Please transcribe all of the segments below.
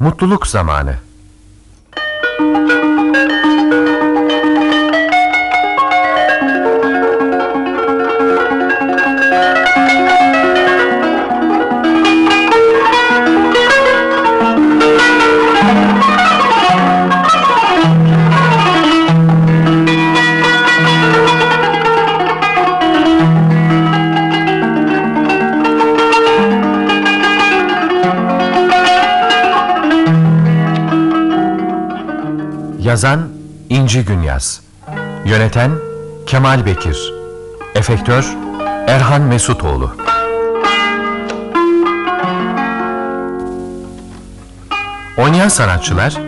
Mutluluk zamanı. İnci Günyaz. Yöneten Kemal Bekir. Efektör Erhan Mesutoğlu. Oynayan sanatçılar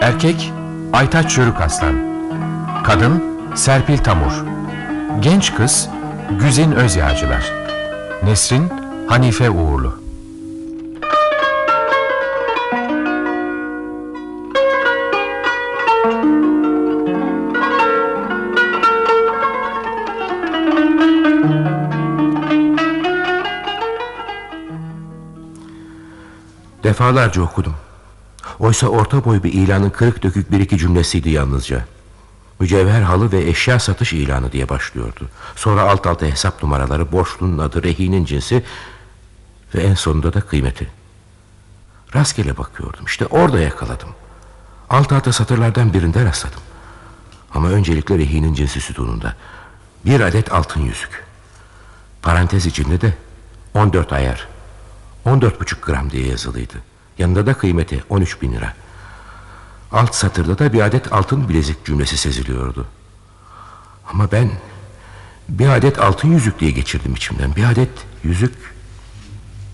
Erkek Aytaç Yörük Aslan. Kadın Serpil Tamur. Genç kız Güzin Özyağcılar. Nesrin Hanife Uğurlu Defalarca okudum. Oysa orta boy bir ilanın kırık dökük bir iki cümlesiydi yalnızca. Mücevher halı ve eşya satış ilanı diye başlıyordu. Sonra alt alta hesap numaraları, borçlunun adı, rehinin cinsi ve en sonunda da kıymeti. Rastgele bakıyordum. İşte orada yakaladım. Alt alta satırlardan birinde rastladım. Ama öncelikle rehinin cinsi sütununda. Bir adet altın yüzük. Parantez içinde de 14 ayar. 14,5 gram diye yazılıydı. Yanında da kıymeti 13 bin lira. Alt satırda da bir adet altın bilezik cümlesi seziliyordu. Ama ben bir adet altın yüzük diye geçirdim içimden. Bir adet yüzük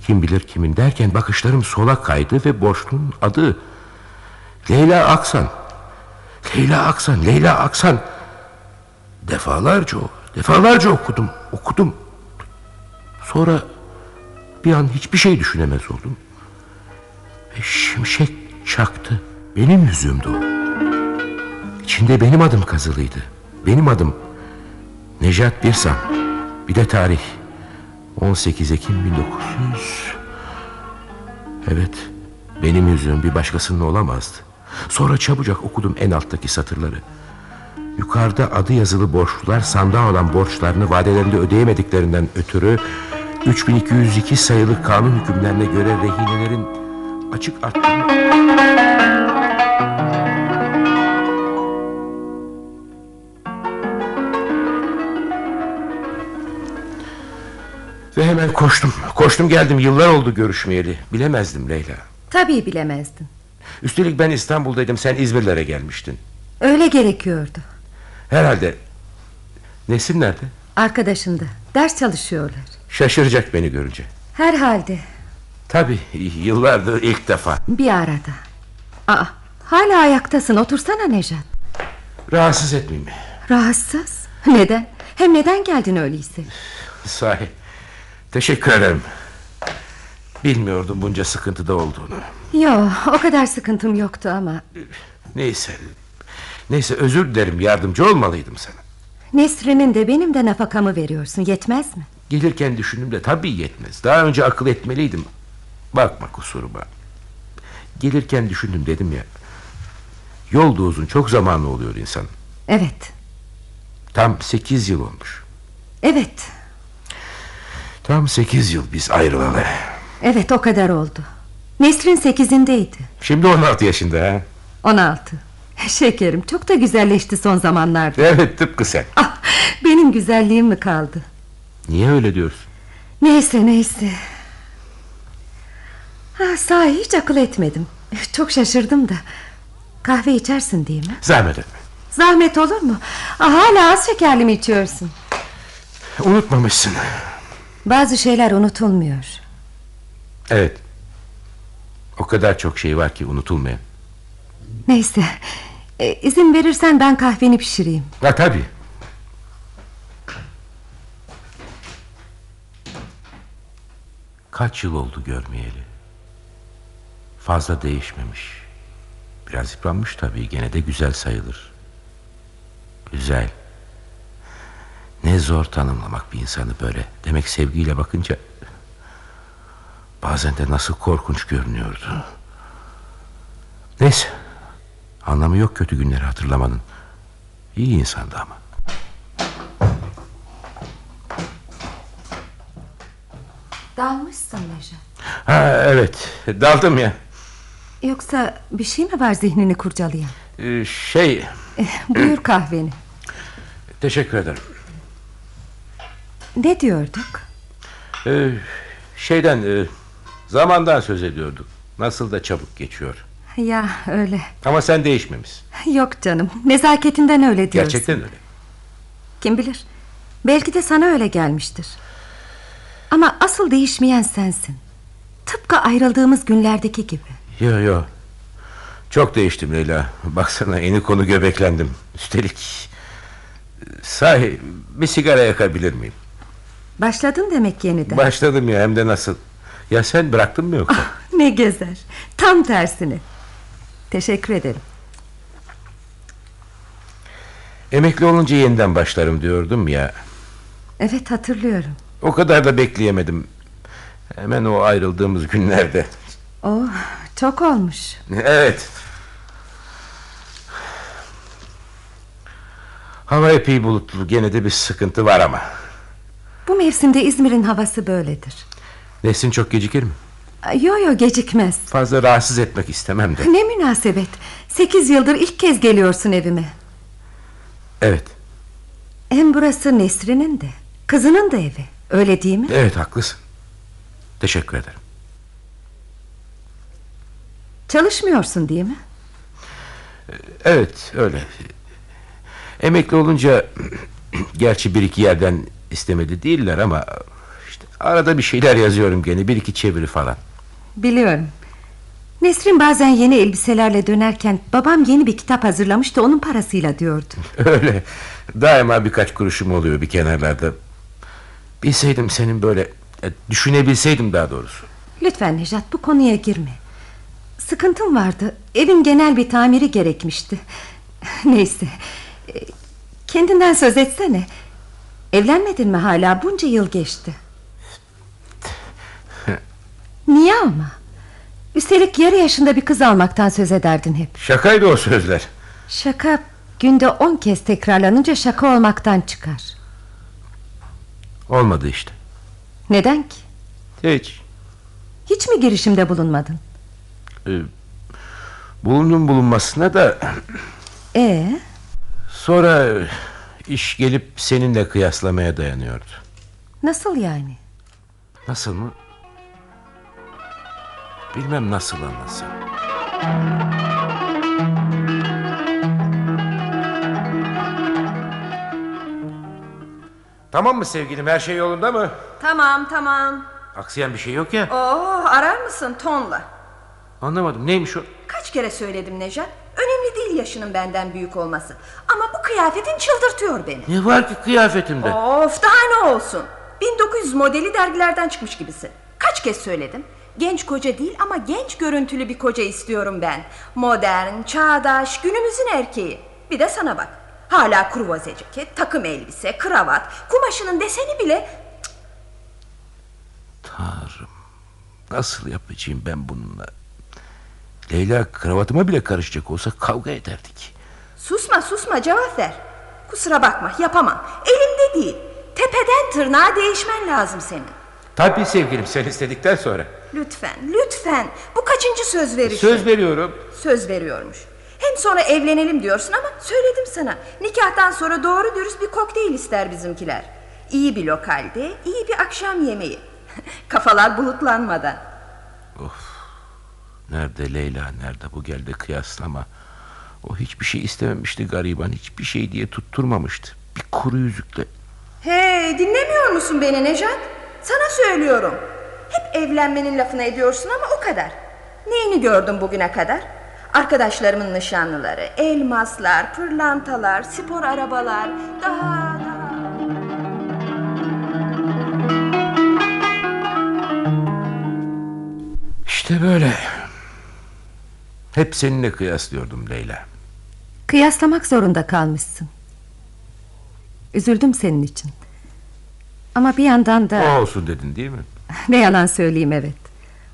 kim bilir kimin derken bakışlarım sola kaydı ve borçlunun adı Leyla Aksan. Leyla Aksan, Leyla Aksan. Defalarca, defalarca okudum, okudum. Sonra bir an hiçbir şey düşünemez oldum. Ve şimşek çaktı. Benim yüzümdü o. İçinde benim adım kazılıydı. Benim adım. Nejat Birsam. Bir de tarih. 18 Ekim 1900. Evet. Benim yüzüm bir başkasının olamazdı. Sonra çabucak okudum en alttaki satırları. Yukarıda adı yazılı borçlular sandığa olan borçlarını vadelerinde ödeyemediklerinden ötürü 3202 sayılı kanun hükümlerine göre rehinelerin açık arttırma... Ve hemen koştum. Koştum geldim. Yıllar oldu görüşmeyeli. Bilemezdim Leyla. Tabii bilemezdin. Üstelik ben İstanbul'daydım. Sen İzmirlere gelmiştin. Öyle gerekiyordu. Herhalde. Nesin nerede? Arkadaşında. Ders çalışıyorlar. Şaşıracak beni görünce. Herhalde. Tabii yıllardır ilk defa. Bir arada. Aa, hala ayaktasın. Otursana Nejat. Rahatsız etmeyeyim. Rahatsız? Neden? Hem neden geldin öyleyse? Sahi. Teşekkür ederim. Bilmiyordum bunca sıkıntıda olduğunu. Yo, o kadar sıkıntım yoktu ama. Neyse. Neyse özür dilerim yardımcı olmalıydım sana. Nesrin'in de benim de nafakamı veriyorsun yetmez mi? Gelirken düşündüm de tabii yetmez. Daha önce akıl etmeliydim. Bakma kusuruma. Gelirken düşündüm dedim ya. Yol da uzun çok zamanlı oluyor insan. Evet. Tam sekiz yıl olmuş. Evet. Tam sekiz yıl biz ayrılalı. Evet o kadar oldu. Nesrin sekizindeydi. Şimdi on altı yaşında ha. On altı. Şekerim çok da güzelleşti son zamanlarda. Evet tıpkı sen. Ah, benim güzelliğim mi kaldı? Niye öyle diyorsun? Neyse neyse. Ha, sahi hiç akıl etmedim. Çok şaşırdım da. Kahve içersin değil mi? Zahmet etme. Zahmet olur mu? Hala az şekerli mi içiyorsun? Unutmamışsın. Bazı şeyler unutulmuyor. Evet. O kadar çok şey var ki unutulmayan. Neyse. E, izin verirsen ben kahveni pişireyim. Ha tabii. Kaç yıl oldu görmeyeli. Fazla değişmemiş. Biraz yıpranmış tabii gene de güzel sayılır. Güzel. Ne zor tanımlamak bir insanı böyle. Demek sevgiyle bakınca... Bazen de nasıl korkunç görünüyordu. Neyse. Anlamı yok kötü günleri hatırlamanın. İyi insandı ama. Dalmışsın Nejat. Ha evet. Daldım ya. Yoksa bir şey mi var zihnini kurcalayan? Ee, şey Eh, buyur kahveni. teşekkür ederim. Ne diyorduk? Ee, şeyden e, zamandan söz ediyorduk. Nasıl da çabuk geçiyor. Ya öyle. Ama sen değişmemişsin. Yok canım. Nezaketinden öyle diyorsun. Gerçekten öyle. Kim bilir? Belki de sana öyle gelmiştir. Ama asıl değişmeyen sensin. Tıpkı ayrıldığımız günlerdeki gibi. Yo yo. Çok değiştim Leyla. Baksana eni konu göbeklendim. Üstelik sahi bir sigara yakabilir miyim? Başladın demek yeniden. Başladım ya hem de nasıl. Ya sen bıraktın mı yoksa? ne gezer. Tam tersine. Teşekkür ederim. Emekli olunca yeniden başlarım diyordum ya. Evet hatırlıyorum. O kadar da bekleyemedim. Hemen o ayrıldığımız günlerde. Oh, çok olmuş. Evet. Hava epey bulutlu. Gene de bir sıkıntı var ama. Bu mevsimde İzmir'in havası böyledir. Nesin çok gecikir mi? Yo yo gecikmez. Fazla rahatsız etmek istemem de. Ne münasebet. Sekiz yıldır ilk kez geliyorsun evime. Evet. Hem burası Nesrin'in de. Kızının da evi. Öyle değil mi? Evet haklısın. Teşekkür ederim. Çalışmıyorsun değil mi? Evet öyle. Emekli olunca gerçi bir iki yerden istemedi değiller ama işte arada bir şeyler yazıyorum gene bir iki çeviri falan. Biliyorum. Nesrin bazen yeni elbiselerle dönerken babam yeni bir kitap hazırlamış da onun parasıyla diyordu. Öyle. Daima birkaç kuruşum oluyor bir kenarlarda. Bilseydim senin böyle e, düşünebilseydim daha doğrusu. Lütfen Nejat bu konuya girme. Sıkıntım vardı. Evin genel bir tamiri gerekmişti. Neyse. E, Kendinden söz etsene. Evlenmedin mi hala? Bunca yıl geçti. Niye ama? Üstelik yarı yaşında bir kız almaktan söz ederdin hep. Şakaydı o sözler. Şaka günde on kez tekrarlanınca şaka olmaktan çıkar. Olmadı işte. Neden ki? Hiç. Hiç mi girişimde bulunmadın? Ee, bulundum bulunmasına da Ee, sonra iş gelip seninle kıyaslamaya dayanıyordu. nasıl yani? Nasıl mı? Bilmem nasıl anlasam. Tamam mı sevgilim her şey yolunda mı? Tamam tamam. Aksayan bir şey yok ya. Oo arar mısın tonla? Anlamadım neymiş o? Kaç kere söyledim Nejat. Önemli değil yaşının benden büyük olması. Ama bu kıyafetin çıldırtıyor beni. Ne var ki kıyafetimde? Of daha ne olsun. 1900 modeli dergilerden çıkmış gibisin. Kaç kez söyledim. Genç koca değil ama genç görüntülü bir koca istiyorum ben. Modern, çağdaş, günümüzün erkeği. Bir de sana bak. Hala kruvaze ceket, takım elbise, kravat, kumaşının deseni bile... Tanrım. Nasıl yapacağım ben bununla? Leyla kravatıma bile karışacak olsa kavga ederdik. Susma susma cevap ver. Kusura bakma yapamam. Elimde değil. Tepeden tırnağa değişmen lazım senin. Tabii sevgilim sen istedikten sonra. Lütfen lütfen. Bu kaçıncı söz verişi? Söz veriyorum. Söz veriyormuş. Hem sonra evlenelim diyorsun ama söyledim sana. Nikahtan sonra doğru dürüst bir kokteyl ister bizimkiler. İyi bir lokalde, iyi bir akşam yemeği. Kafalar bulutlanmadan. Nerede Leyla nerede bu geldi kıyaslama. O hiçbir şey istememişti gariban hiçbir şey diye tutturmamıştı. Bir kuru yüzükle. Hey dinlemiyor musun beni Nejat? Sana söylüyorum. Hep evlenmenin lafını ediyorsun ama o kadar. Neyini gördün bugüne kadar? Arkadaşlarımın nişanlıları, elmaslar, pırlantalar, spor arabalar, daha daha... İşte böyle. Hep seninle kıyaslıyordum Leyla. Kıyaslamak zorunda kalmışsın. Üzüldüm senin için. Ama bir yandan da O olsun dedin değil mi? ne yalan söyleyeyim evet.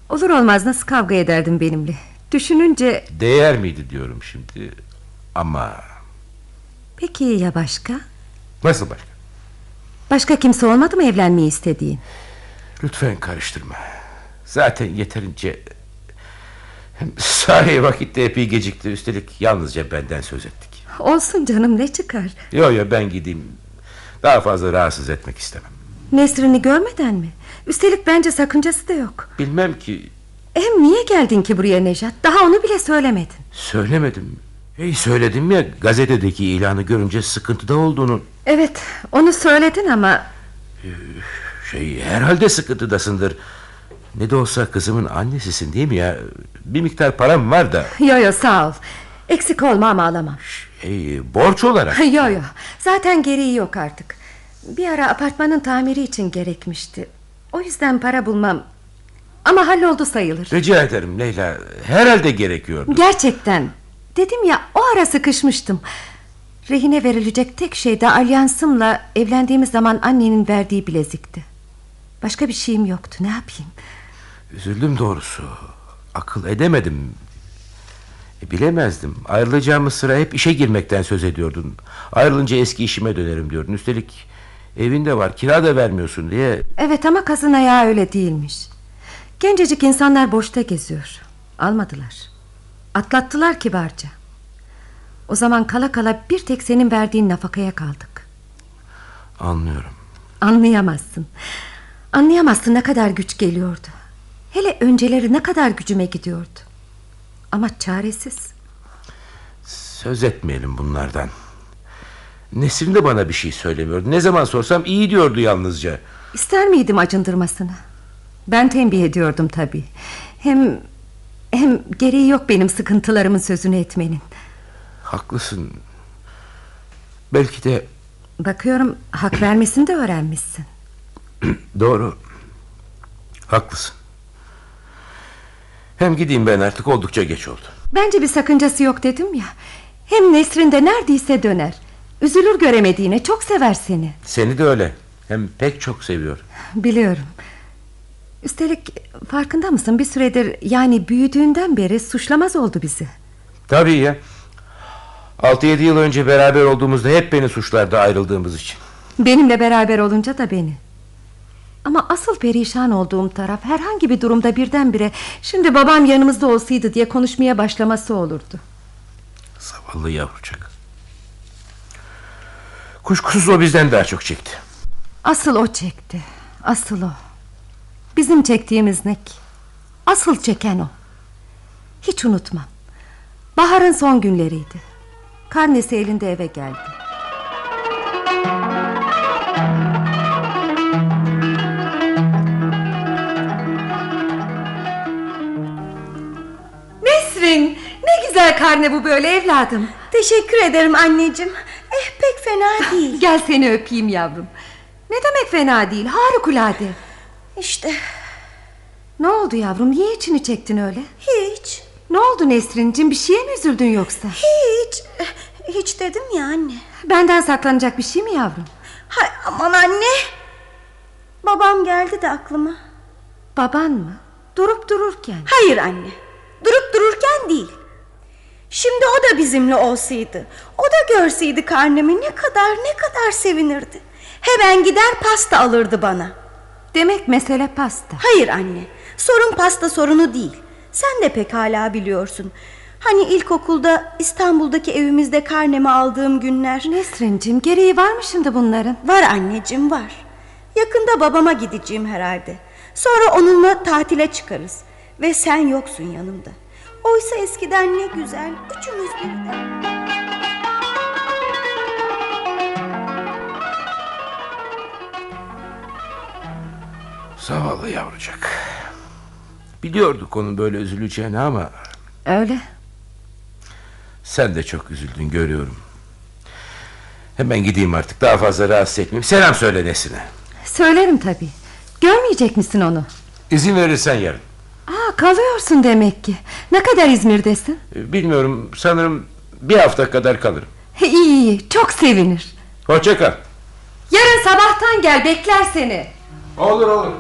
Olur olmaz nasıl kavga ederdin benimle. Düşününce Değer miydi diyorum şimdi. Ama peki ya başka? nasıl başka? Başka kimse olmadı mı evlenmeyi istediğin? Lütfen karıştırma. Zaten yeterince... Sahi vakitte epey gecikti. Üstelik yalnızca benden söz ettik. Olsun canım ne çıkar? Yo yo ben gideyim. Daha fazla rahatsız etmek istemem. Nesrin'i görmeden mi? Üstelik bence sakıncası da yok. Bilmem ki Hem niye geldin ki buraya Nejat? Daha onu bile söylemedin. söylemedim. Hey söyledim ya gazetedeki ilanı görünce sıkıntıda olduğunu. Evet onu söyledin ama Şey herhalde sıkıntıdasındır. Ne de olsa kızımın annesisin değil mi ya? Bir miktar param var da. Yo yo sağ ol. Eksik olma ama alamam. Şey, borç olarak. yo yo zaten gereği yok artık. Bir ara apartmanın tamiri için gerekmişti. O yüzden para bulmam. Ama halloldu sayılır. Rica ederim Leyla. Herhalde gerekiyordu. Gerçekten. Dedim ya o ara sıkışmıştım. Rehine verilecek tek şey de alyansımla evlendiğimiz zaman annenin verdiği bilezikti. Başka bir şeyim yoktu ne yapayım. Üzüldüm doğrusu. Akıl edemedim. E, bilemezdim. Ayrılacağımız sıra hep işe girmekten söz ediyordun. Ayrılınca eski işime dönerim diyordun. Üstelik evinde var kira da vermiyorsun diye. Evet ama kazın ayağı öyle değilmiş. Gencecik insanlar boşta geziyor. Almadılar. Atlattılar kibarca. O zaman kala kala bir tek senin verdiğin nafakaya kaldık. Anlıyorum. Anlayamazsın. Anlayamazsın ne kadar güç geliyordu. Hele önceleri ne kadar gücüme gidiyordu. Ama çaresiz. Söz etmeyelim bunlardan. Nesrin de bana bir şey söylemiyordu. Ne zaman sorsam iyi diyordu yalnızca. İster miydim acındırmasını? Ben tembih ediyordum tabii. Hem hem gereği yok benim sıkıntılarımın sözünü etmenin. Haklısın. Belki de Bakıyorum hak vermesini de öğrenmişsin. doğru. Haklısın. Hem gideyim ben artık oldukça geç oldu. Bence bir sakıncası yok dedim ya. Hem Nesrin de neredeyse döner. Üzülür göremediğine çok sever seni. Seni de öyle. Hem pek çok seviyor. Biliyorum. Üstelik farkında mısın bir süredir yani büyüdüğünden beri suçlamaz oldu bizi. Tabii ya. 6-7 yıl önce beraber olduğumuzda hep beni suçlardı ayrıldığımız için. Benimle beraber olunca da beni. Ama asıl perişan olduğum taraf herhangi bir durumda birdenbire şimdi babam yanımızda olsaydı diye konuşmaya başlaması olurdu. Zavallı yavrucak. Kuşkusuz o bizden daha çok çekti. Asıl o çekti. Asıl o. Bizim çektiğimiz ne ki? Asıl çeken o. Hiç unutmam. Baharın son günleriydi. Karnesi elinde eve geldi. Nesrin, ne güzel karne bu böyle evladım. Teşekkür ederim anneciğim. Eh pek fena değil. Gel seni öpeyim yavrum. Ne demek fena değil, harikulade. İşte Ne oldu yavrum, niye içini çektin öyle? hiç. Ne oldu Nesrin'cim, bir şeye mi üzüldün yoksa? Hiç. Hiç dedim ya anne. Benden saklanacak bir şey mi yavrum? Hay aman anne. Babam geldi de aklıma. Baban mı? Durup dururken. Hayır anne. Durup dururken değil. Şimdi o da bizimle olsaydı. O da görseydi karnemi ne kadar ne kadar sevinirdi. Hemen gider pasta alırdı bana. Demek mesele pasta. Hayır anne. Sorun pasta sorunu değil. Sen de pek hala biliyorsun. Hani ilkokulda İstanbul'daki evimizde karnemi aldığım günler. Nesrin'cim gereği var mı şimdi bunların? Var anneciğim var. Yakında babama gideceğim herhalde. Sonra onunla tatile çıkarız. Ve sen yoksun yanımda. Oysa eskiden ne güzel üçümüz birden. Zavallı yavrucak. Biliyorduk onun böyle üzüleceğini ama Öyle. sen de çok üzüldün görüyorum. Hemen gideyim artık daha fazla rahatsız etmeyeyim. Selam söyle Nesine. Söylerim tabii. Görmeyecek misin onu? İzin verirsen yarın. Aa, kalıyorsun demek ki. Ne kadar İzmir'desin? Ee, Bilmiyorum sanırım bir hafta kadar kalırım. iyi iyi, çok sevinir. Hoşça kal. Yarın sabahtan gel, bekler seni. Olur olur.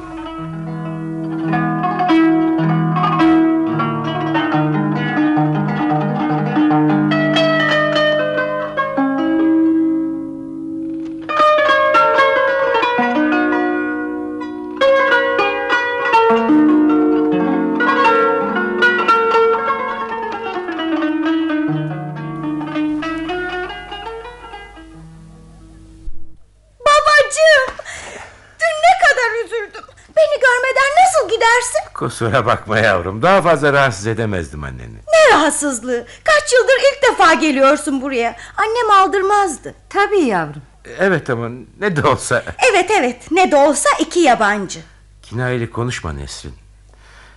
Kusura bakma yavrum. Daha fazla rahatsız edemezdim anneni. Ne rahatsızlığı. Kaç yıldır ilk defa geliyorsun buraya. Annem aldırmazdı. Tabii yavrum. Evet ama ne de olsa... Evet evet ne de olsa iki yabancı. Kinayeli konuşma Nesrin.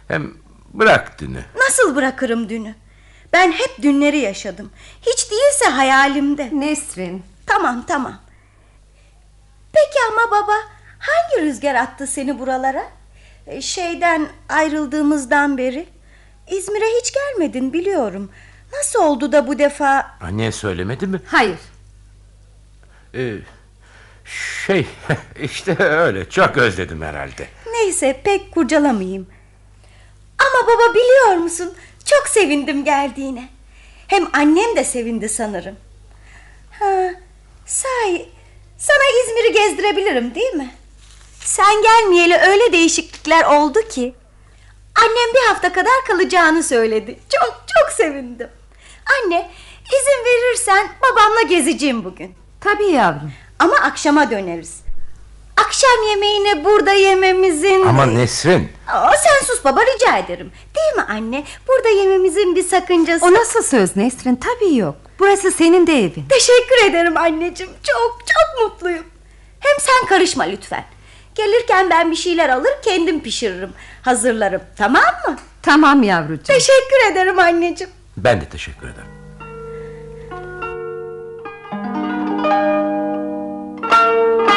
Hem bırak dünü. Nasıl bırakırım dünü? Ben hep dünleri yaşadım. Hiç değilse hayalimde. Nesrin. Tamam tamam. Peki ama baba hangi rüzgar attı seni buralara? E, Şeyden ayrıldığımızdan beri. İzmir'e hiç gelmedin biliyorum. Nasıl oldu da bu defa... Annen söylemedi mi? Hayır. Ee, şey işte öyle çok özledim herhalde. Neyse pek kurcalamayayım. Ama baba biliyor musun? Çok sevindim geldiğine. Hem annem de sevindi sanırım. Ha, sahi sana İzmir'i gezdirebilirim değil mi? Sen gelmeyeli öyle değişiklikler oldu ki. Annem bir hafta kadar kalacağını söyledi. Çok çok sevindim. Anne izin verirsen babamla gezeceğim bugün. Tabii yavrum. Ama akşama döneriz. Akşam yemeğini burada yememizin... Ama Nesrin Aa, sen sus baba rica ederim. Değil mi anne? Burada yememizin bir sakıncası... O nasıl söz Nesrin? Tabii yok. Burası senin de evin. Teşekkür ederim anneciğim. Çok çok mutluyum. Hem sen karışma lütfen. Gelirken ben bir şeyler alır kendim pişiririm. Hazırlarım tamam mı? Tamam yavrucuğum. Teşekkür ederim anneciğim. ben de teşekkür ederim. Anneciğim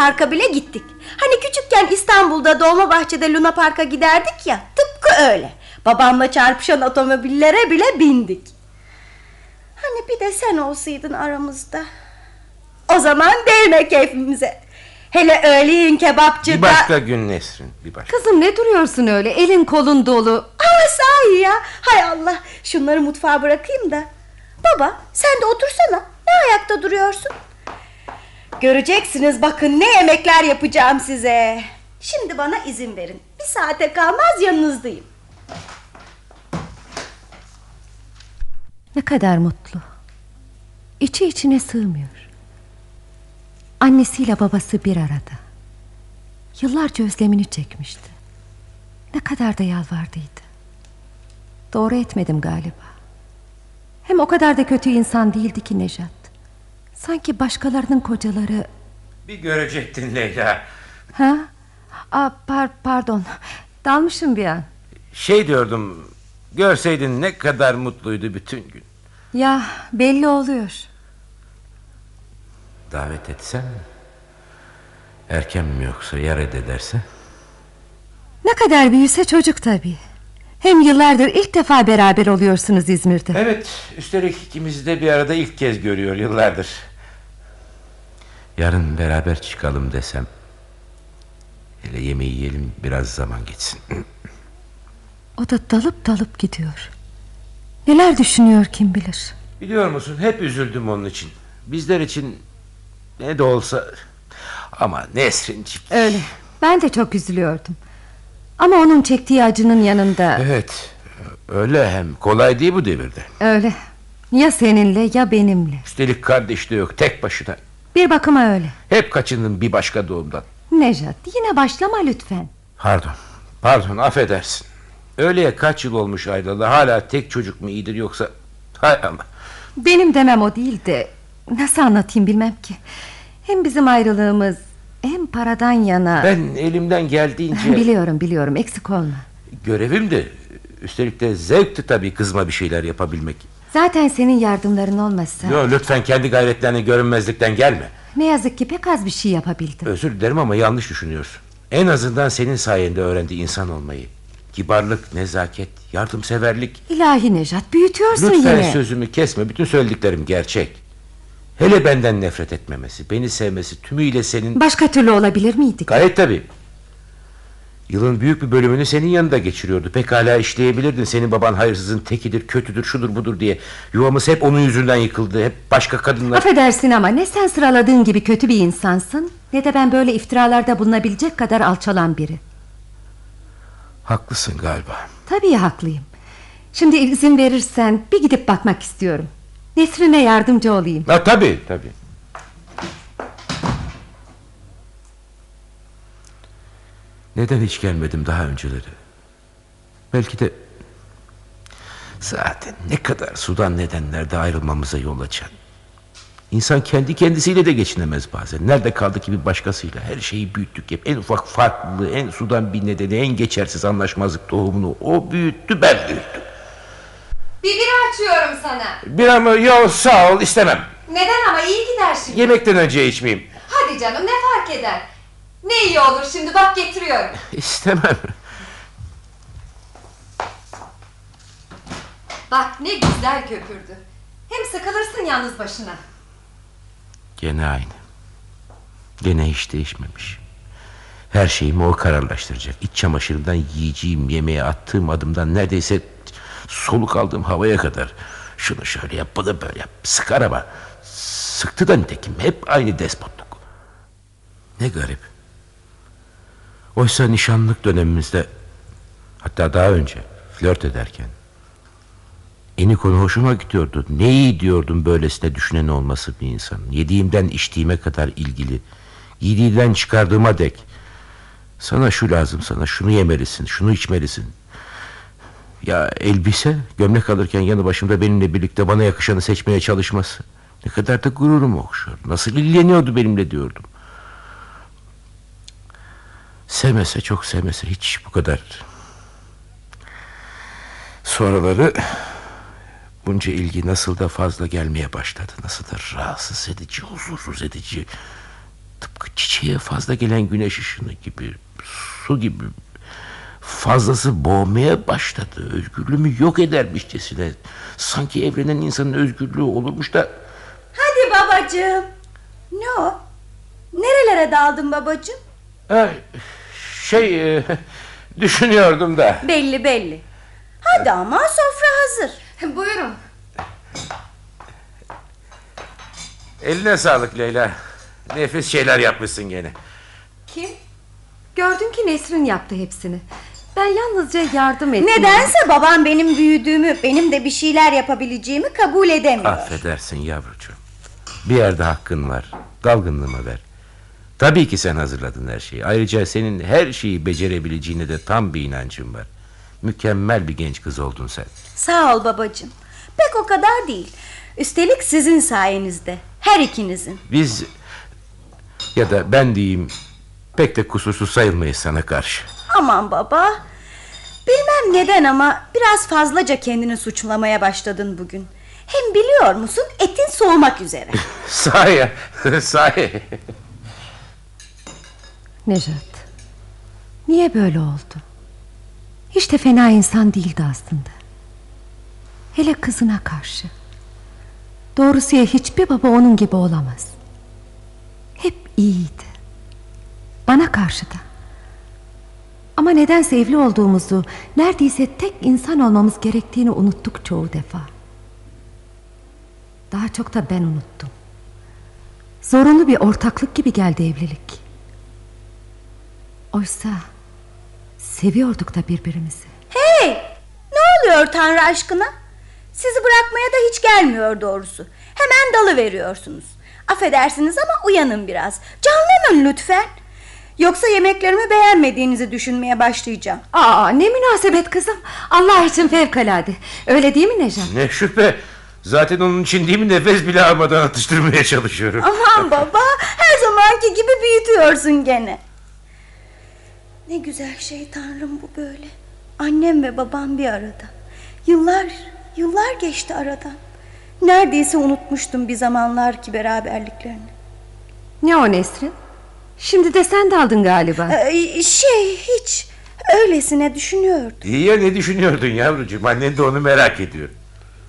Park'a bile gittik. Hani küçükken İstanbul'da Dolmabahçe'de Luna Park'a giderdik ya. Tıpkı öyle. Babamla çarpışan otomobillere bile bindik. Hani bir de sen olsaydın aramızda. O zaman değme keyfimize. Hele öğleyin kebapçıda. Bir başka gün Nesrin bir başka. Kızım ne duruyorsun öyle? Elin kolun dolu. Aa sahi ya. Hay Allah. Şunları mutfağa bırakayım da. Baba sen de otursana. Ne ayakta duruyorsun? Göreceksiniz bakın ne yemekler yapacağım size. Şimdi bana izin verin. Bir saate kalmaz yanınızdayım. Ne kadar mutlu. İçi içine sığmıyor. Annesiyle babası bir arada. Yıllarca özlemini çekmişti. Ne kadar da yalvardıydı. Doğru etmedim galiba. Hem o kadar da kötü insan değildi ki Nejat. Sanki başkalarının kocaları... Bir görecektin Leyla. Ha? Aa, par pardon. Dalmışım bir an. Şey diyordum görseydin ne kadar mutluydu bütün gün. Ya belli oluyor. Davet etsem mi? Erken mi yoksa ya reddederse? Ne kadar büyüse çocuk tabii. Hem yıllardır ilk defa beraber oluyorsunuz İzmir'de. Evet üstelik ikimizi de bir arada ilk kez görüyor yıllardır. Yarın beraber çıkalım desem. Hele yemeği yiyelim biraz zaman geçsin. O da dalıp dalıp gidiyor. Neler düşünüyor kim bilir. Biliyor musun hep üzüldüm onun için. Bizler için ne de olsa... Ama Nesrincik... Öyle. Ben de çok üzülüyordum. Ama onun çektiği acının yanında Evet öyle hem kolay değil bu devirde. öyle. Ya seninle ya benimle. Üstelik kardeş de yok tek başına. Bir bakıma öyle. Hep kaçındın bir başka doğumdan. Nejat yine başlama lütfen. Pardon pardon affedersin. Öyleye kaç yıl olmuş ayrılalı hala tek çocuk mu iyidir yoksa... Hay Allah. Benim demem o değil de nasıl anlatayım bilmem ki. Hem bizim ayrılığımız hem paradan yana. Ben elimden geldiğince... Biliyorum biliyorum eksik olma. Görevim de üstelik de zevkti tabii kızma bir şeyler yapabilmek. Zaten senin yardımların olmasa Yo, lütfen kendi gayretlerine görünmezlikten gelme. ne yazık ki pek az bir şey yapabildim. Özür dilerim ama yanlış düşünüyorsun. En azından senin sayende öğrendi insan olmayı. Kibarlık, nezaket, yardımseverlik. İlahi Nejat büyütüyorsun Lütfen yine. sözümü kesme. Bütün söylediklerim gerçek. Hele benden nefret etmemesi, beni sevmesi tümüyle senin... Başka türlü olabilir miydi? Gayet tabii. Yılın büyük bir bölümünü senin yanında geçiriyordu. Pekala işleyebilirdin. Senin baban hayırsızın tekidir, kötüdür, şudur budur diye. Yuvamız hep onun yüzünden yıkıldı. Hep başka kadınlar... Affedersin ama ne sen sıraladığın gibi kötü bir insansın... ...ne de ben böyle iftiralarda bulunabilecek kadar alçalan biri. Haklısın galiba. Tabii haklıyım. Şimdi izin verirsen bir gidip bakmak istiyorum. Nesrin'e yardımcı olayım. Ha, tabii tabii. Neden hiç gelmedim daha önceleri? Belki de... Zaten ne kadar sudan nedenlerde ayrılmamıza yol açan. İnsan kendi kendisiyle de geçinemez bazen. Nerede kaldı ki bir başkasıyla? Her şeyi büyüttük hep. En ufak farklılığı, en sudan bir nedeni, en geçersiz anlaşmazlık tohumunu o büyüttü, ben büyüttüm. Bir bira açıyorum sana. Bir ama yok sağ ol istemem. Neden ama iyi gider şimdi. Yemekten önce içmeyeyim. Hadi canım ne fark eder? Ne iyi olur şimdi bak getiriyorum. İstemem. Bak ne güzel köpürdü. Hem sıkılırsın yalnız başına. Gene aynı. Gene hiç değişmemiş. Her şeyimi o kararlaştıracak. İç çamaşırından yiyeceğim, yemeğe attığım adımdan neredeyse soluk aldığım havaya kadar. Şunu şöyle yap, bunu böyle yap. Sık araba. Sıktı da nitekim. Hep aynı despotluk. Ne garip. Oysa nişanlık dönemimizde hatta daha önce flört ederken Eni konu hoşuma gidiyordu. Ne iyi diyordum böylesine düşünen olması bir insanın. Yediğimden içtiğime kadar ilgili. Yediğinden çıkardığıma dek. Sana şu lazım sana şunu yemelisin şunu içmelisin. Ya elbise gömlek alırken yanı başımda benimle birlikte bana yakışanı seçmeye çalışması. Ne kadar da gururum okşuyor. Nasıl ilgileniyordu benimle diyordum. Sevmese çok sevmese hiç bu kadar. Sonraları bunca ilgi nasıl da fazla gelmeye başladı. Nasıl da rahatsız edici, huzursuz edici. Tıpkı çiçeğe fazla gelen güneş ışını gibi, su gibi. Fazlası boğmaya başladı. Özgürlüğümü yok edermişçesine. Sanki evrenin insanın özgürlüğü olurmuş da... Hadi babacığım. Ne o? Nerelere daldın babacığım? Ha, şey, e, düşünüyordum da. Belli belli. Hadi ama sofra hazır. Buyurun. Eline sağlık Leyla. Nefis şeyler yapmışsın gene. Kim? Gördün ki Nesrin yaptı hepsini. Ben yalnızca yardım ettim. Nedense babam benim büyüdüğümü, benim de bir şeyler yapabileceğimi kabul edemiyor. Affedersin yavrucuğum. Bir yerde hakkın var. Dalgınlığıma ver. Tabii ki sen hazırladın her şeyi. Ayrıca senin her şeyi becerebileceğine de tam bir inancım var. Mükemmel bir genç kız oldun sen. Sağ ol babacığım. Pek o kadar değil. Üstelik sizin sayenizde. Her ikinizin. Biz ya da ben diyeyim pek de kusursuz sayılmayız sana karşı. Aman baba. Bilmem neden ama biraz fazlaca kendini suçlamaya başladın bugün. Hem biliyor musun etin soğumak üzere. sahi, sahi. Nejat. Niye böyle oldu? Hiç de fena insan değildi aslında. Hele kızına karşı. Doğrusuya hiçbir baba onun gibi olamaz. Hep iyiydi. Bana karşı da. Ama nedense evli olduğumuzu, neredeyse tek insan olmamız gerektiğini unuttuk çoğu defa. Daha çok da ben unuttum. Zorunlu bir ortaklık gibi geldi evlilik. Oysa seviyorduk da birbirimizi. Hey! Ne oluyor Tanrı aşkına? Sizi bırakmaya da hiç gelmiyor doğrusu. Hemen dalı veriyorsunuz. Affedersiniz ama uyanın biraz. Canlanın lütfen. Yoksa yemeklerimi beğenmediğinizi düşünmeye başlayacağım. Aa ne münasebet kızım. Allah için fevkalade. Öyle değil mi Nejat? Ne şüphe. Zaten onun için değil mi nefes bile almadan atıştırmaya çalışıyorum. Aman baba her zamanki gibi büyütüyorsun gene. Ne güzel şey tanrım bu böyle. Annem ve babam bir arada. Yıllar, yıllar geçti aradan. Neredeyse unutmuştum bir zamanlar ki beraberliklerini. Ne o Nesrin? Şimdi de sen daldın galiba. Ee, şey hiç öylesine düşünüyordum. İyi ya ne düşünüyordun yavrucuğum? Annen de onu merak ediyor.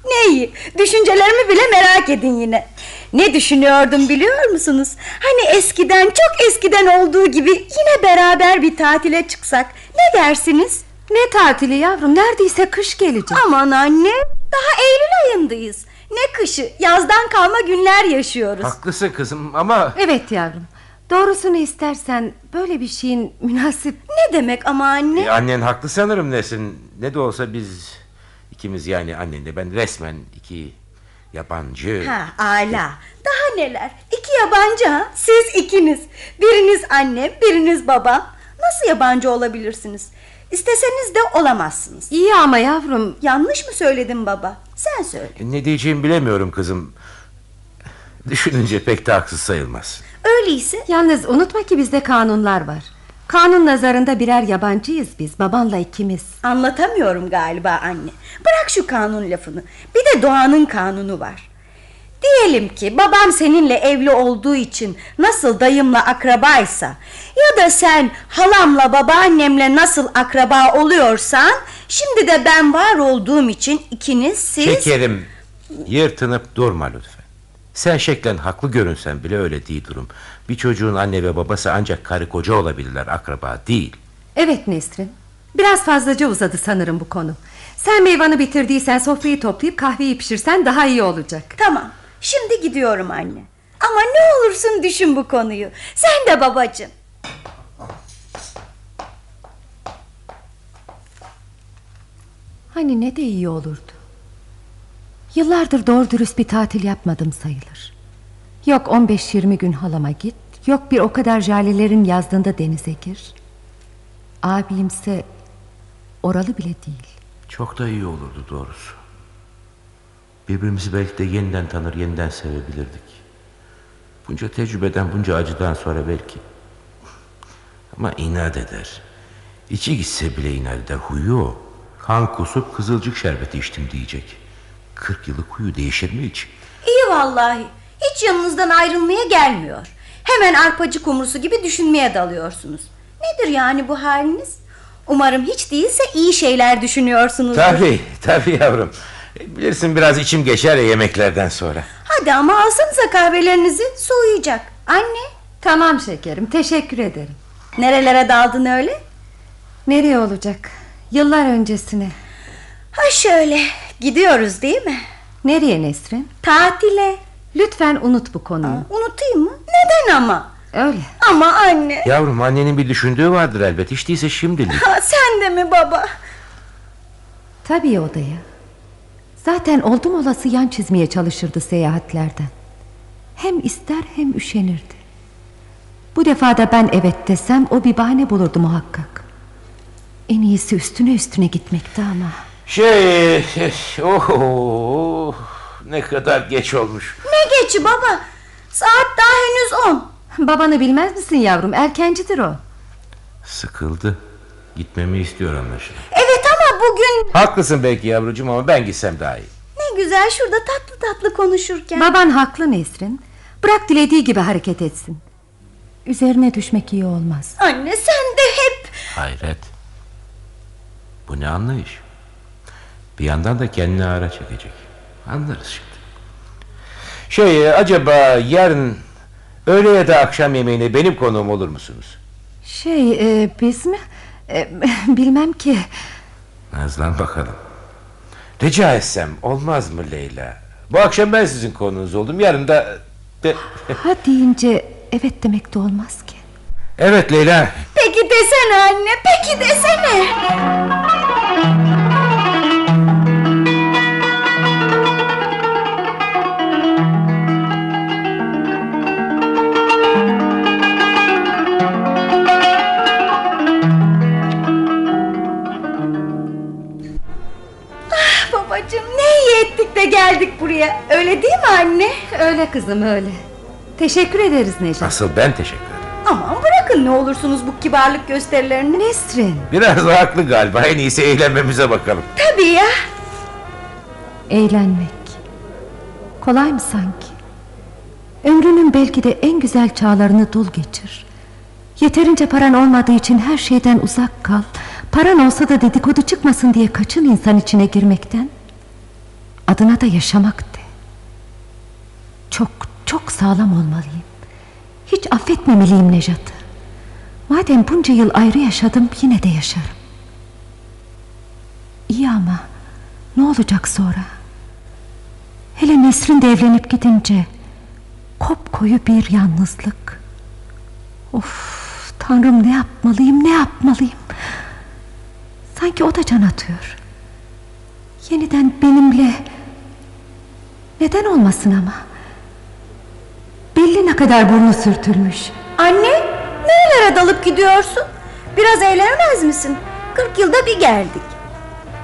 Ne iyi. Düşüncelerimi bile merak edin yine. Ne düşünüyordum biliyor musunuz? Hani eskiden çok eskiden olduğu gibi yine beraber bir tatile çıksak. Ne dersiniz? Ne tatili yavrum neredeyse kış gelecek Aman anne daha Eylül ayındayız. Ne kışı yazdan kalma günler yaşıyoruz. Haklısın kızım ama... Evet yavrum Doğrusunu istersen böyle bir şeyin münasip Ne demek ama anne? E, annen haklı sanırım Nesin. Ne de olsa biz ikimiz yani annenle ben resmen iki yabancı. Ha ala. Daha neler? İki yabancı ha? Siz ikiniz. Biriniz annem biriniz babam. Nasıl yabancı olabilirsiniz? İsteseniz de olamazsınız. İyi ama yavrum. Yanlış mı söyledim baba? Sen söyle. E, Ne diyeceğimi bilemiyorum kızım. Düşününce pek de haksız sayılmaz. Öyleyse Yalnız unutma ki bizde kanunlar var Kanun nazarında birer yabancıyız biz Babanla ikimiz. Anlatamıyorum galiba anne. Bırak şu kanun lafını. Bir de doğanın kanunu var. Diyelim ki babam seninle evli olduğu için nasıl dayımla akrabaysa ya da sen halamla babaannemle nasıl akraba oluyorsan şimdi de ben var olduğum için ikiniz siz Şekerim yırtınıp durma lütfen. Sen şeklen haklı görünsen bile öyle değil durum. Bir çocuğun anne ve babası ancak karı koca olabilirler akraba değil. Evet Nesrin. Biraz fazlaca uzadı sanırım bu konu. Sen meyvanı bitirdiysen sofrayı toplayıp kahveyi pişirsen daha iyi olacak. Tamam şimdi gidiyorum anne. Ama ne olursun düşün bu konuyu. Sen de babacığım. Hani ne de iyi olurdu Yıllardır doğru dürüst bir tatil yapmadım sayılır Yok 15-20 gün halama git Yok bir o kadar jalelerin yazdığında denize gir Abimse oralı bile değil Çok da iyi olurdu doğrusu. Birbirimizi belki de yeniden tanır, yeniden sevebilirdik. Bunca tecrübeden, bunca acıdan sonra belki. Ama inat eder. İçi gitse bile inat eder. Huyu o. Kan kusup kızılcık şerbeti içtim diyecek. Kırk yıllık huyu değişir mi hiç? İyi vallahi hiç yanınızdan ayrılmaya gelmiyor Hemen arpacı kumrusu gibi düşünmeye dalıyorsunuz Nedir yani bu haliniz? Umarım hiç değilse iyi şeyler düşünüyorsunuz. Tabii, tabii yavrum. Bilirsin biraz içim geçer ya yemeklerden sonra. Hadi ama alsanıza kahvelerinizi soğuyacak. Anne Tamam şekerim teşekkür ederim nerelere daldın öyle? Nereye olacak Yıllar öncesine Ha şöyle gidiyoruz değil mi? Nereye Nesrin Tatile. Lütfen unut bu konuyu Unutayım mı? Neden ama? Öyle Ama anne. Yavrum annenin bir düşündüğü vardır elbet. Hiç değilse şimdilik. Ha, sen de mi baba? Tabii odaya. Zaten oldum olası yan çizmeye çalışırdı seyahatlerden. Hem ister hem üşenirdi. Bu defa da ben evet desem o bir bahane bulurdu muhakkak. En iyisi üstüne üstüne gitmekti ama. Şey, oh, ne kadar geç olmuş. Ne geçi baba? Saat daha henüz on. Babanı bilmez misin yavrum erkencidir o. Sıkıldı. Gitmemi istiyor anlaşılan. Evet ama bugün Haklısın belki yavrucuğum ama ben gitsem daha iyi. ne güzel şurada tatlı tatlı konuşurken. Baban haklı Nesrin. Bırak dilediği gibi hareket etsin. Üzerine düşmek iyi olmaz. Anne sen de hep Hayret. Bu ne anlayış? Bir yandan da kendini ağra çekecek. Anlarız şimdi. Şey acaba yarın öğle ya da akşam yemeğine benim konuğum olur musunuz? Şey e, biz mi? E, bilmem ki. Nazlan bakalım. Rica etsem olmaz mı Leyla? Bu akşam ben sizin konuğunuz oldum. Yarın da... de- Ha deyince evet demek de olmaz ki. Evet Leyla. peki desene anne peki desene. Geldik buraya. Öyle değil mi anne? Öyle kızım öyle. Teşekkür ederiz Necla. Asıl ben teşekkür ederim. Aman bırakın ne olursunuz bu kibarlık gösterilerini. Nesrin. Biraz da haklı galiba. En iyisi eğlenmemize bakalım. Tabii ya. Eğlenmek. Kolay mı sanki? Ömrünün belki de en güzel çağlarını dul geçir. Yeterince paran olmadığı için her şeyden uzak kal. Paran olsa da dedikodu çıkmasın diye kaçın insan içine girmekten. Adına da yaşamak de. Çok çok sağlam olmalıyım. Hiç affetmemeliyim Nejat'ı. Madem bunca yıl ayrı yaşadım yine de yaşarım. İyi ama ne olacak sonra? Hele Nesrin de evlenip gidince kopkoyu bir yalnızlık. Of Tanrım ne yapmalıyım ne yapmalıyım? Sanki o da can atıyor. Yeniden benimle neden olmasın ama? Belli ne kadar burnu sürtülmüş. Anne nerelere dalıp gidiyorsun? Biraz eğlenemez misin? 40 yılda bir geldik.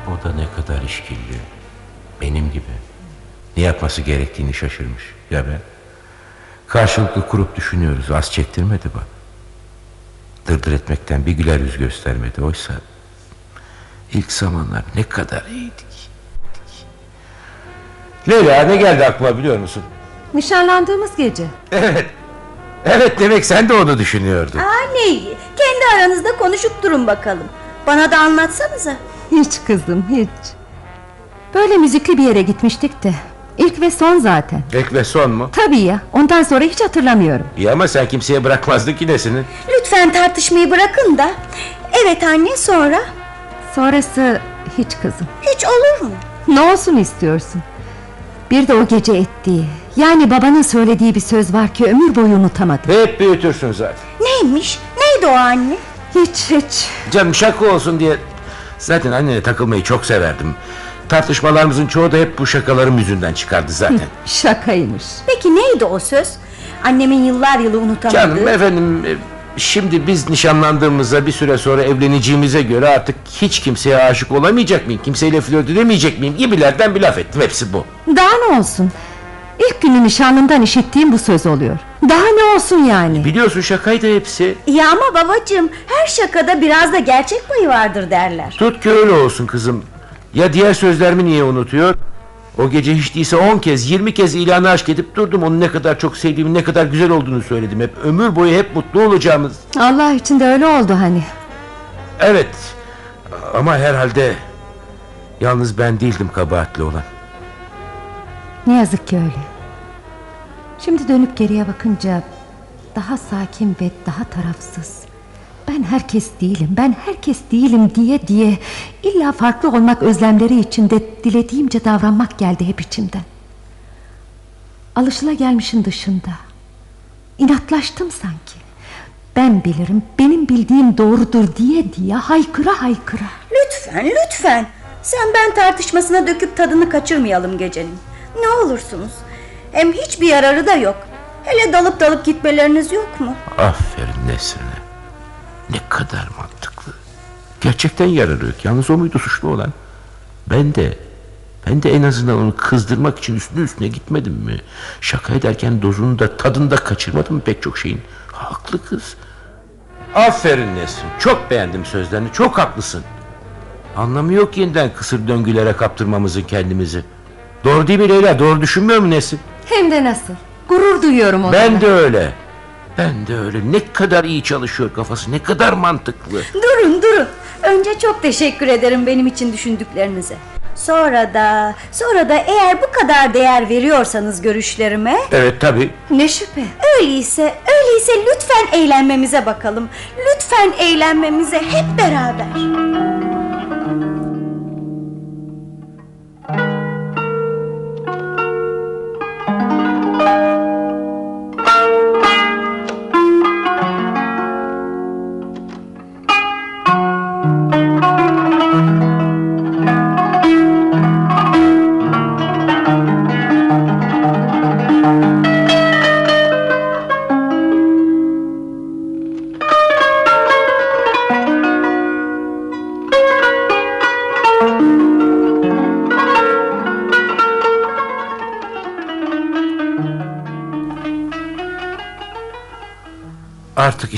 O da ne kadar işkilli. Benim gibi. Ne yapması gerektiğini şaşırmış. Ya ben? Karşılıklı kurup düşünüyoruz. Az çektirmedi bak. Dırdır etmekten bir güler yüz göstermedi. Oysa ilk zamanlar ne kadar iyiydik. Leyla ne geldi aklıma biliyor musun? Nişanlandığımız gece. Evet. Evet demek sen de onu düşünüyordun. Aa ne iyi. Kendi aranızda konuşup durun bakalım. Bana da anlatsanıza. Hiç kızım hiç. Böyle müzikli bir yere gitmiştik de. İlk ve son zaten. İlk ve son mu? Tabii ya. Ondan sonra hiç hatırlamıyorum. İyi ama sen kimseye bırakmazdın ki nesini. Lütfen tartışmayı bırakın da. Evet anne sonra. Sonrası hiç kızım. Hiç olur mu? Ne olsun istiyorsun? Bir de o gece ettiği, yani babanın söylediği bir söz var ki ömür boyu unutamadım. Hep büyütürsün zaten. Neymiş? Neydi o anne? Hiç hiç. Canım şaka olsun diye Zaten annene takılmayı çok severdim Tartışmalarımızın çoğu da hep bu şakalarım yüzünden çıkardı zaten Şakaymış. Peki neydi o söz? Annemin yıllar yılı unutamadığı. Canım efendim e, Şimdi biz nişanlandığımızda bir süre sonra evleneceğimize göre artık hiç kimseye aşık olamayacak mıyım? Kimseyle flört edemeyecek miyim? Gibilerden bir laf ettim hepsi bu. Daha ne olsun? İlk günü nişanlından işittiğim bu söz oluyor. Daha ne olsun yani? Biliyorsun şakaydı hepsi. Ya ama babacığım her şakada biraz da gerçek payı vardır derler. Tut ki öyle olsun kızım. Ya diğer sözlerimi niye unutuyor? O gece hiç değilse on kez yirmi kez ilanı aşk edip durdum Onu ne kadar çok sevdiğimi ne kadar güzel olduğunu söyledim Hep ömür boyu hep mutlu olacağımız Allah için de öyle oldu hani. Evet ama herhalde Yalnız ben değildim kabahatli olan Ne yazık ki öyle. Şimdi dönüp geriye bakınca daha sakin ve daha tarafsız. Ben herkes değilim, ben herkes değilim diye diye illa farklı olmak özlemleri içinde dilediğimce davranmak geldi hep içimden. Alışılagelmişin dışında. İnatlaştım sanki. Ben bilirim, benim bildiğim doğrudur diye diye haykıra haykıra. Lütfen lütfen. Sen ben tartışmasına döküp tadını kaçırmayalım gecenin. Ne olursunuz. Hem hiçbir yararı da yok. Hele dalıp dalıp gitmeleriniz yok mu? Aferin Nesrin'e Ne kadar mantıklı. Gerçekten yararı yok. Yalnız o muydu suçlu olan? Ben de Ben de en azından onu kızdırmak için üstüne üstüne gitmedim mi? Şaka ederken dozunu da tadını da kaçırmadım mı pek çok şeyin? Haklı kız. Aferin Nesrin. Çok beğendim sözlerini. Çok haklısın. Anlamı yok yeniden kısır döngülere kaptırmamızın kendimizi. Doğru değil mi Leyla? Doğru düşünmüyor mu Nesrin? Hem de nasıl? Gurur duyuyorum onunla. Ben de öyle. Ben de öyle. Ne kadar iyi çalışıyor kafası. Ne kadar mantıklı. Durun durun. Önce çok teşekkür ederim benim için düşündüklerinize. Sonra da sonra da eğer bu kadar değer veriyorsanız görüşlerime Evet tabi. Ne şüphe. öyleyse öyleyse lütfen eğlenmemize bakalım. Lütfen eğlenmemize hep beraber.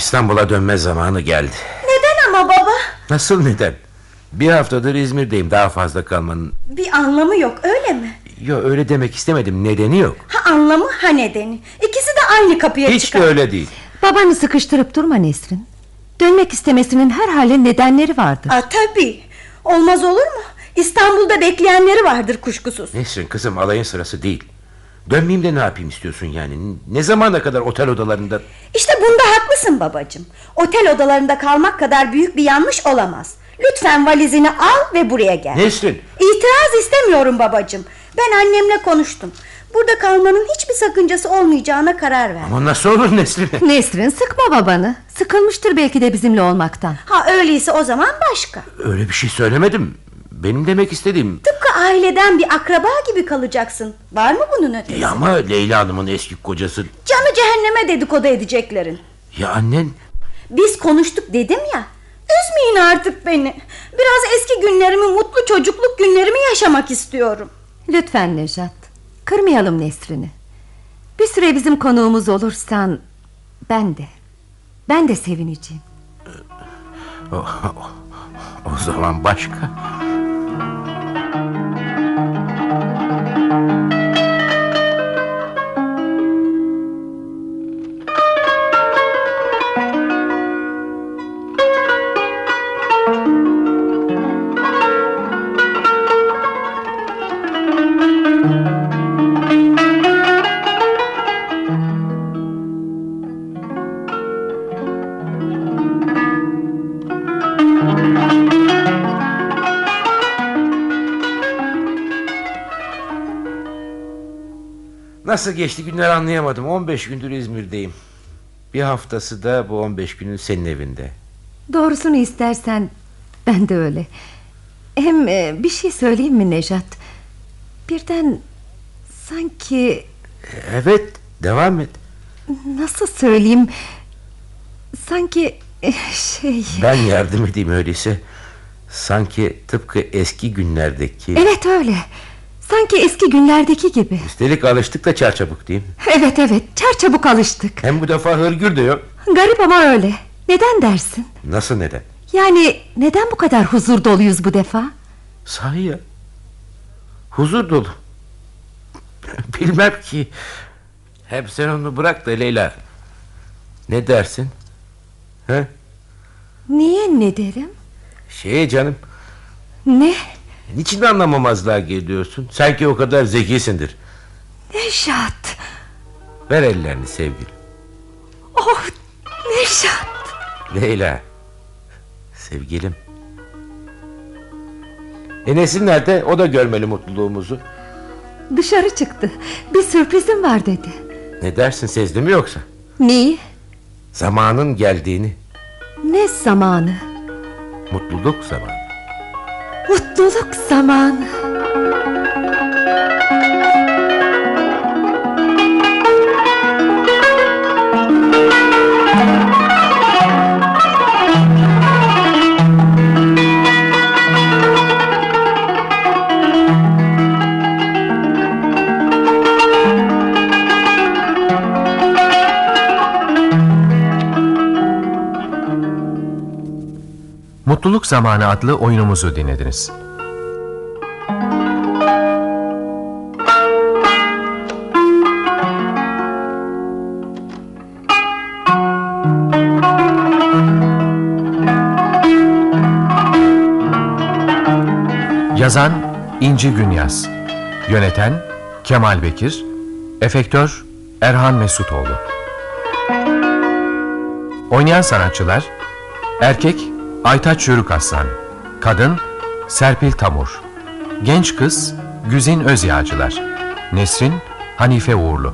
İstanbul'a dönme zamanı geldi. Neden ama baba? Nasıl neden? Bir haftadır İzmir'deyim daha fazla kalmanın. Bir anlamı yok öyle mi? Yo öyle demek istemedim nedeni yok. Ha anlamı ha nedeni. İkisi de aynı kapıya Hiç çıkar. de öyle değil. Babanı sıkıştırıp durma Nesrin. Dönmek istemesinin her hali nedenleri vardır. Aa, tabii. Olmaz olur mu? İstanbul'da bekleyenleri vardır kuşkusuz. Nesrin kızım alayın sırası değil. Dönmeyeyim de ne yapayım istiyorsun yani? Ne zamana kadar otel odalarında... İşte bunda haklısın babacığım. Otel odalarında kalmak kadar büyük bir yanlış olamaz. Lütfen valizini al ve buraya gel. Nesrin! İtiraz istemiyorum babacığım. Ben annemle konuştum. Burada kalmanın hiçbir sakıncası olmayacağına karar verdim. Ama nasıl olur Nesrin? Nesrin sıkma babanı. Sıkılmıştır belki de bizimle olmaktan. Ha öyleyse o zaman başka. Öyle bir şey söylemedim. Benim demek istediğim... Tıpkı aileden bir akraba gibi kalacaksın. Var mı bunun ötesi? Ya ama Leyla Hanım'ın eski kocası... Canı cehenneme dedikodu edeceklerin. Ya annen... Biz konuştuk dedim ya. Üzmeyin artık beni. Biraz eski günlerimi, mutlu çocukluk günlerimi yaşamak istiyorum. Lütfen Nejat. Kırmayalım Nesrin'i. Bir süre bizim konuğumuz olursan ben de. Ben de sevineceğim. O, o, o zaman başka. Nasıl geçti günler anlayamadım. 15 gündür İzmir'deyim. Bir haftası da bu 15 günün senin evinde. Doğrusunu istersen ben de öyle. Hem e, bir şey söyleyeyim mi Nejat? Birden sanki Evet, devam et. nasıl söyleyeyim? Sanki e, şey... Ben yardım edeyim öyleyse. Sanki tıpkı eski günlerdeki... Evet öyle. Sanki eski günlerdeki gibi. Üstelik alıştık da çarçabuk diyeyim. Evet evet çarçabuk alıştık. Hem bu defa hırgür de yok. Garip ama öyle. Neden dersin? Nasıl neden? Yani neden bu kadar huzur doluyuz bu defa? Sahi ya. Huzur dolu. Bilmem ki. Hem sen onu bırak da Leyla. Ne dersin? He? Niye ne derim? Şey canım. Ne? Niçin anlamamazlığa geliyorsun? Sanki o kadar zekisindir. Nejat. Ver ellerini sevgilim. Oh Nejat. Leyla. Sevgilim. Enes'in nerede? O da görmeli mutluluğumuzu. Dışarı çıktı. Bir sürprizim var dedi. Ne dersin sezdi mi yoksa? Neyi? Zamanın geldiğini. Ne zamanı? Mutluluk zamanı. おっとぞくさま Mutluluk Zamanı adlı oyunumuzu dinlediniz. Yazan İnci Günyaz Yöneten Kemal Bekir Efektör Erhan Mesutoğlu Oynayan sanatçılar Erkek Aytaç Yörük Aslan Kadın Serpil Tamur Genç kız Güzin Özyağcılar Nesrin Hanife Uğurlu